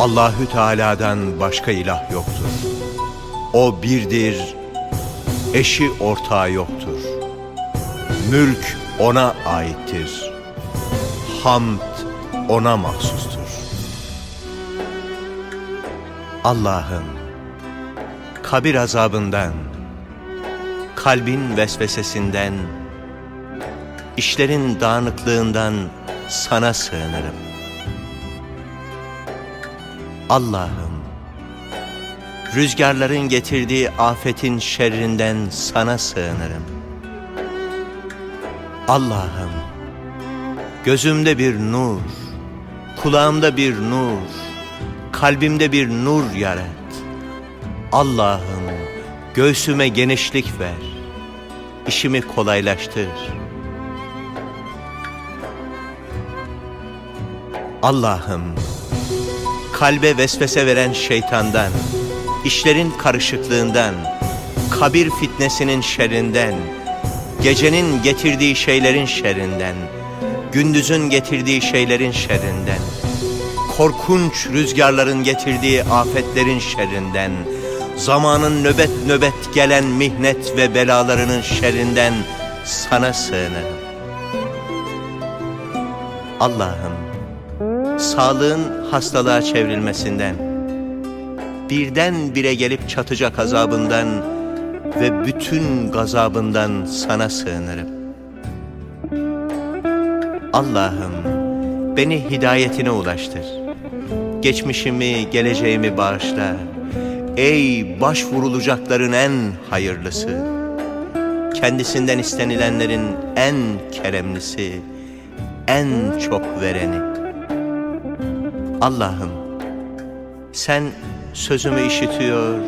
Allahü Teala'dan başka ilah yoktur. O birdir, eşi ortağı yoktur. Mülk ona aittir. Hamd ona mahsustur. Allah'ım, kabir azabından, kalbin vesvesesinden, işlerin dağınıklığından sana sığınırım. Allah'ım, rüzgarların getirdiği afetin şerrinden sana sığınırım. Allah'ım, gözümde bir nur, kulağımda bir nur, kalbimde bir nur yarat. Allah'ım, göğsüme genişlik ver, işimi kolaylaştır. Allah'ım, kalbe vesvese veren şeytandan, işlerin karışıklığından, kabir fitnesinin şerrinden, gecenin getirdiği şeylerin şerrinden, gündüzün getirdiği şeylerin şerrinden, korkunç rüzgarların getirdiği afetlerin şerrinden, zamanın nöbet nöbet gelen mihnet ve belalarının şerrinden sana sığınırım. Allah'ım, sağlığın hastalığa çevrilmesinden, birden bire gelip çatacak azabından ve bütün gazabından sana sığınırım. Allah'ım, beni hidayetine ulaştır. Geçmişimi, geleceğimi bağışla. Ey başvurulacakların en hayırlısı, kendisinden istenilenlerin en keremlisi, en çok vereni. Allah'ım sen sözümü işitiyor,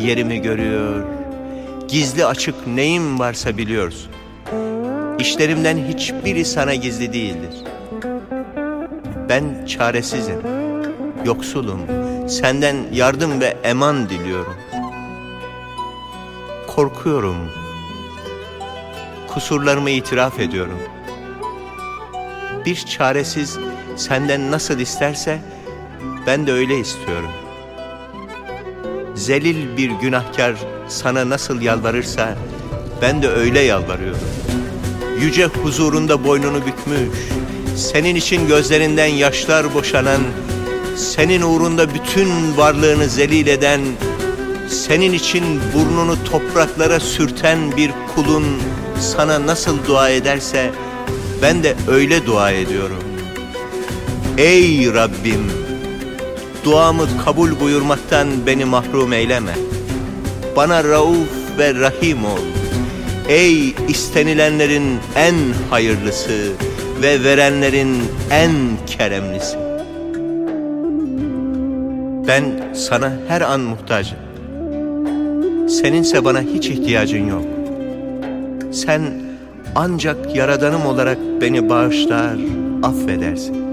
yerimi görüyor, gizli açık neyim varsa biliyorsun. İşlerimden hiçbiri sana gizli değildir. Ben çaresizim, yoksulum, senden yardım ve eman diliyorum. Korkuyorum, kusurlarımı itiraf ediyorum. Bir çaresiz senden nasıl isterse ben de öyle istiyorum. Zelil bir günahkar sana nasıl yalvarırsa ben de öyle yalvarıyorum. Yüce huzurunda boynunu bükmüş, senin için gözlerinden yaşlar boşanan, senin uğrunda bütün varlığını zelil eden, senin için burnunu topraklara sürten bir kulun sana nasıl dua ederse ben de öyle dua ediyorum. Ey Rabbim! Duamı kabul buyurmaktan beni mahrum eyleme. Bana rauf ve rahim ol. Ey istenilenlerin en hayırlısı ve verenlerin en keremlisi. Ben sana her an muhtacım. Seninse bana hiç ihtiyacın yok. Sen ancak yaradanım olarak beni bağışlar, affedersin.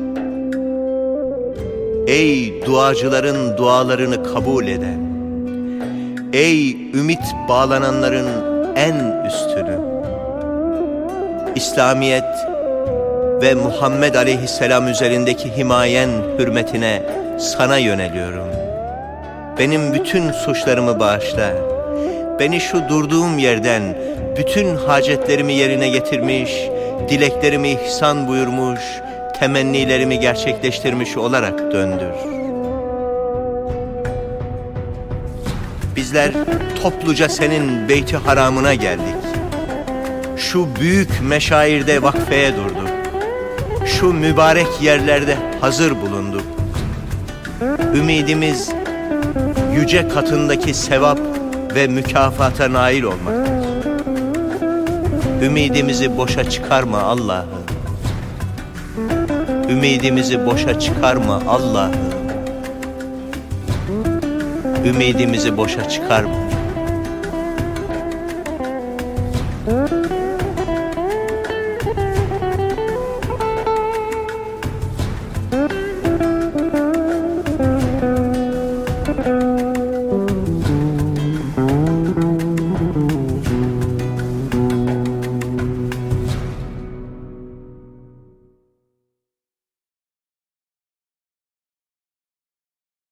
Ey duacıların dualarını kabul eden, ey ümit bağlananların en üstünü, İslamiyet ve Muhammed Aleyhisselam üzerindeki himayen hürmetine sana yöneliyorum. Benim bütün suçlarımı bağışla. Beni şu durduğum yerden bütün hacetlerimi yerine getirmiş, dileklerimi ihsan buyurmuş, temennilerimi gerçekleştirmiş olarak döndür. Bizler topluca senin beyti haramına geldik. Şu büyük meşairde vakfeye durduk. Şu mübarek yerlerde hazır bulunduk. Ümidimiz yüce katındaki sevap ve mükafata nail olmaktır. Ümidimizi boşa çıkarma Allah'ım. Ümidimizi boşa çıkarma Allah'ım. Ümidimizi boşa çıkarma.